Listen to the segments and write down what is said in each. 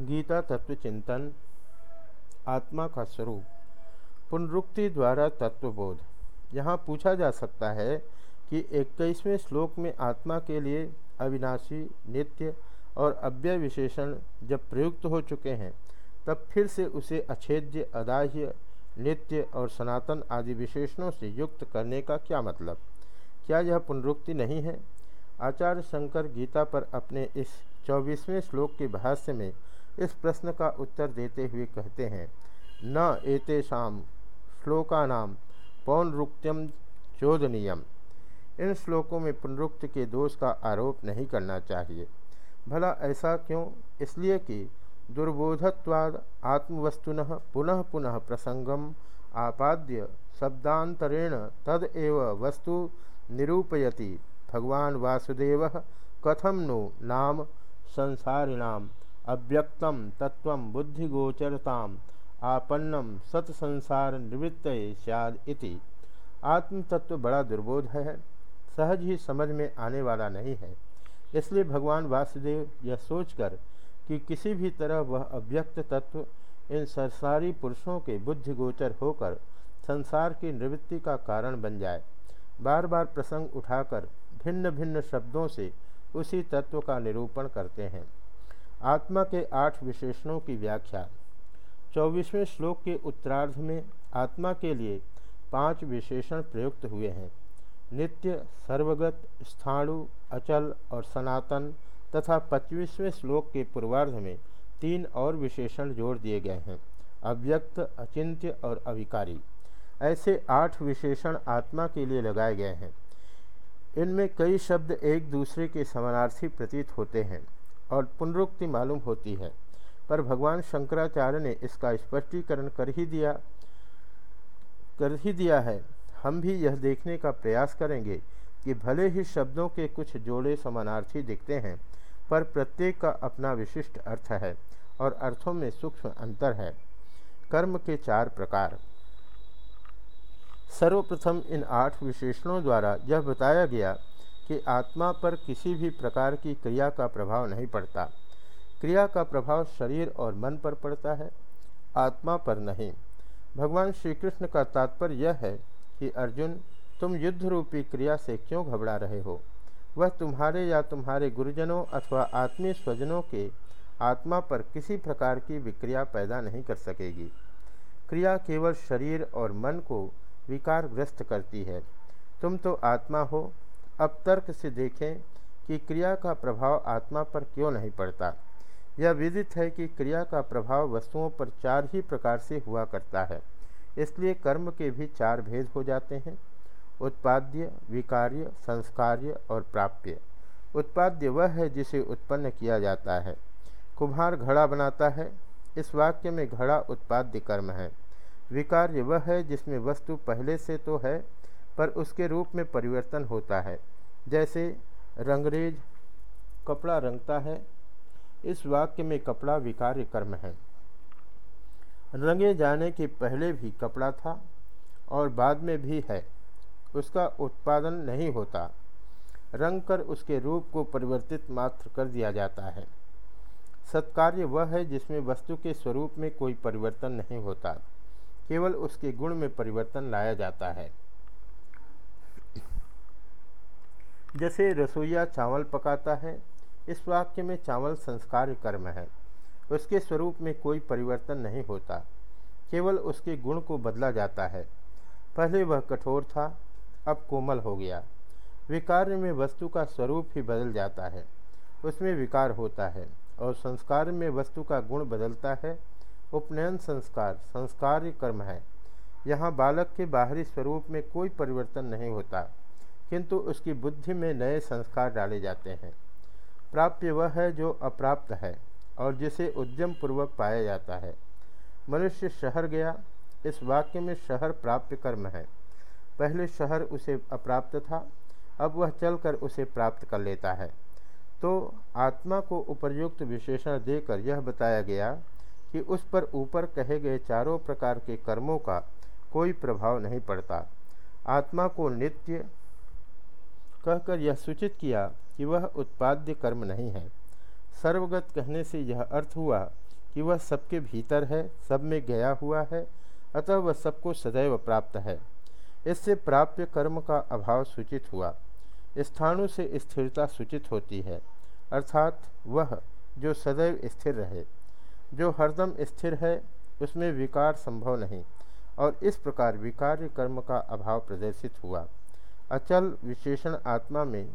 गीता तत्व चिंतन, आत्मा का स्वरूप, पुनरुक्ति द्वारा तत्वबोध। यहाँ पूछा जा सकता है कि इक्कीसवें श्लोक में आत्मा के लिए अविनाशी, नित्य और अव्यय विशेषण जब प्रयुक्त हो चुके हैं, तब फिर से उसे अछेद्य, अदाह्य, नित्य और सनातन आदि विशेषणों से युक्त करने का क्या मतलब? क्या यह पुनरुक्ति नहीं है? आचार्य शंकर गीता पर अपने इस चौबीसवें श्लोक के भाष्य में इस प्रश्न का उत्तर देते हुए कहते हैं, न एतेषाम श्लोकानाम पौनरुक्त्यम चोदनीयम। इन श्लोकों में पुनरुक्त के दोष का आरोप नहीं करना चाहिए। भला ऐसा क्यों? इसलिए कि दुर्बोधत्वाद आत्मवस्तुन पुनः पुनः प्रसंगम आपाद्य शब्दांतरेण तद एव वस्तु निरूपयति। भगवान वासुदेव कथम नो नाम संसारिणाम अव्यक्तम तत्व बुद्धिगोचरता आपन्नम सत्संसार निवृत्त सैद इति। आत्म तत्व बड़ा दुर्बोध है, सहज ही समझ में आने वाला नहीं है। इसलिए भगवान वासुदेव यह सोचकर कि किसी भी तरह वह अव्यक्त तत्व इन संसारी पुरुषों के बुद्धिगोचर होकर संसार की निवृत्ति का कारण बन जाए बार बार प्रसंग उठाकर भिन्न भिन्न शब्दों से उसी तत्व का निरूपण करते हैं। आत्मा के आठ विशेषणों की व्याख्या। चौबीसवें श्लोक के उत्तरार्ध में आत्मा के लिए पाँच विशेषण प्रयुक्त हुए हैं। नित्य, सर्वगत, स्थाणु, अचल और सनातन तथा पच्चीसवें श्लोक के पूर्वार्ध में तीन और विशेषण जोड़ दिए गए हैं। अव्यक्त, अचिंत्य और अविकारी। ऐसे आठ विशेषण आत्मा के लिए लगाए गए हैं। इनमें कई शब्द एक दूसरे के समानार्थी प्रतीत होते हैं। और पुनरुक्ति मालूम होती है। पर भगवान शंकराचार्य ने इसका स्पष्टीकरण कर ही दिया, कर ही दिया है। हम भी यह देखने का प्रयास करेंगे कि भले ही शब्दों के कुछ जोड़े समानार्थी दिखते हैं, पर प्रत्येक का अपना विशिष्ट अर्थ है और अर्थों में सूक्ष्म अंतर है। कर्म के चार प्रकार। सर्वप्रथम इन आठ विशेषणों द्वारा यह बताया गया कि आत्मा पर किसी भी प्रकार की क्रिया का प्रभाव नहीं पड़ता। क्रिया का प्रभाव शरीर और मन पर पड़ता है, आत्मा पर नहीं। भगवान श्री कृष्ण का तात्पर्य यह है कि, अर्जुन, तुम युद्ध रूपी क्रिया से क्यों घबरा रहे हो? वह तुम्हारे या तुम्हारे गुरुजनों अथवा आत्मीय स्वजनों के आत्मा पर किसी प्रकार की विक्रिया पैदा नहीं कर सकेगी। क्रिया केवल शरीर और मन को विकारग्रस्त करती है। तुम तो आत्मा हो अब तर्क से देखें कि क्रिया का प्रभाव आत्मा पर क्यों नहीं पड़ता। यह विदित है कि क्रिया का प्रभाव वस्तुओं पर चार ही प्रकार से हुआ करता है, इसलिए कर्म के भी चार भेद हो जाते हैं। उत्पाद्य, विकार्य, संस्कार्य और प्राप्य। उत्पाद्य वह है जिसे उत्पन्न किया जाता है। कुम्हार घड़ा बनाता है। इस वाक्य में घड़ा उत्पाद्य कर्म है। विकार्य वह है जिसमें वस्तु पहले से तो है पर उसके रूप में परिवर्तन होता है। जैसे रंगरेज कपड़ा रंगता है, इस वाक्य में कपड़ा विकार्य कर्म है। रंगे जाने के पहले भी कपड़ा था और बाद में भी है, उसका उत्पादन नहीं होता। रंग कर उसके रूप को परिवर्तित मात्र कर दिया जाता है। सत्कार्य वह है जिसमें वस्तु के स्वरूप में कोई परिवर्तन नहीं होता, केवल उसके गुण में परिवर्तन लाया जाता है। जैसे रसोईया चावल पकाता है, इस वाक्य में चावल संस्कार कर्म है। उसके स्वरूप में कोई परिवर्तन नहीं होता। केवल उसके गुण को बदला जाता है। पहले वह कठोर था, अब कोमल हो गया। विकार में वस्तु का स्वरूप ही बदल जाता है। उसमें विकार होता है और संस्कार में वस्तु का गुण बदलता है। उपनयन संस्कार संस्कार कर्म है। यहाँ बालक के बाहरी स्वरूप में कोई परिवर्तन नहीं होता। किंतु उसकी बुद्धि में नए संस्कार डाले जाते हैं। प्राप्य वह है जो अप्राप्त है और जिसे उद्यम पूर्वक पाया जाता है। मनुष्य शहर गया, इस वाक्य में शहर प्राप्य कर्म है। पहले शहर उसे अप्राप्त था, अब वह चलकर उसे प्राप्त कर लेता है। तो आत्मा को उपर्युक्त विशेषण देकर यह बताया गया कि उस पर ऊपर कहे गए चारों प्रकार के कर्मों का कोई प्रभाव नहीं पड़ता। आत्मा को नित्य कहकर यह सूचित किया कि वह उत्पाद्य कर्म नहीं है। सर्वगत कहने से यह अर्थ हुआ कि वह सबके भीतर है, सब में गया हुआ है, अतः वह सबको सदैव प्राप्त है। इससे प्राप्य कर्म का अभाव सूचित हुआ। स्थाणु से स्थिरता सूचित होती है, अर्थात वह जो सदैव स्थिर रहे, जो हरदम स्थिर है, उसमें विकार संभव नहीं, और इस प्रकार विकार्य कर्म का अभाव प्रदर्शित हुआ। अचल विशेषण आत्मा में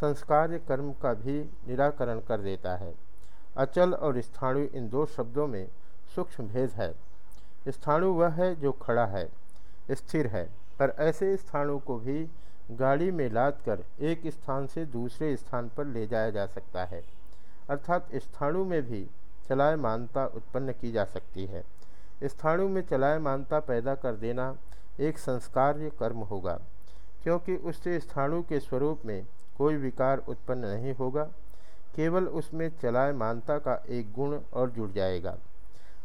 संस्कार्य कर्म का भी निराकरण कर देता है। अचल और स्थाणु इन दो शब्दों में सूक्ष्म भेद है। स्थाणु वह है जो खड़ा है, स्थिर है, पर ऐसे स्थाणु को भी गाड़ी में लाद कर एक स्थान से दूसरे स्थान पर ले जाया जा सकता है। अर्थात स्थाणु में भी चलायमानता उत्पन्न की जा सकती है। स्थाणु में चलायमानता पैदा कर देना एक संस्कार्य कर्म होगा। क्योंकि उससे स्थाणु के स्वरूप में कोई विकार उत्पन्न नहीं होगा, केवल उसमें चलायमानता का एक गुण और जुड़ जाएगा।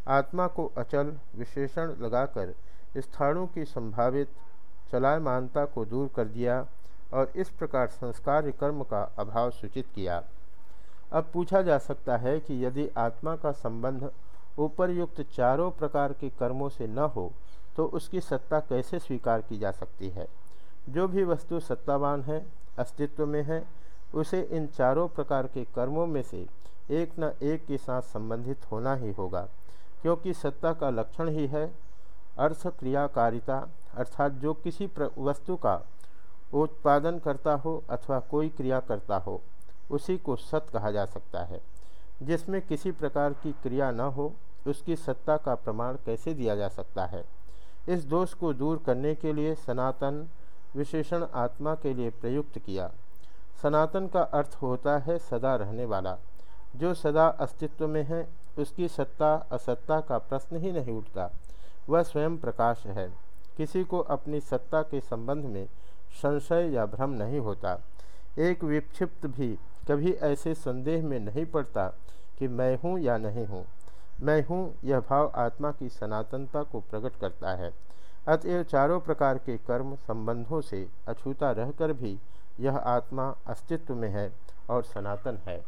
आत्मा को अचल विशेषण लगाकर स्थाणु की संभावित चलायमानता को दूर कर दिया और इस प्रकार संस्कार कर्म का अभाव सूचित किया। अब पूछा जा सकता है कि यदि आत्मा का संबंध उपरयुक्त चारों प्रकार के कर्मों से न हो तो उसकी सत्ता कैसे स्वीकार की जा सकती है? जो भी वस्तु सत्तावान है, अस्तित्व में है, उसे इन चारों प्रकार के कर्मों में से एक न एक के साथ संबंधित होना ही होगा, क्योंकि सत्ता का लक्षण ही है अर्थ क्रियाकारिता, अर्थात जो किसी वस्तु का उत्पादन करता हो अथवा कोई क्रिया करता हो, उसी को सत कहा जा सकता है। जिसमें किसी प्रकार की क्रिया न हो, उसकी सत्ता का प्रमाण कैसे दिया जा सकता है? इस दोष को दूर करने के लिए सनातन विशेषण आत्मा के लिए प्रयुक्त किया। सनातन का अर्थ होता है सदा रहने वाला। जो सदा अस्तित्व में है, उसकी सत्ता असत्ता का प्रश्न ही नहीं उठता। वह स्वयं प्रकाश है। किसी को अपनी सत्ता के संबंध में संशय या भ्रम नहीं होता। एक विक्षिप्त भी कभी ऐसे संदेह में नहीं पड़ता कि मैं हूँ या नहीं हूँ। मैं हूँ, यह भाव आत्मा की सनातनता को प्रकट करता है। अतएव चारों प्रकार के कर्म संबंधों से अछूता रहकर भी यह आत्मा अस्तित्व में है और सनातन है।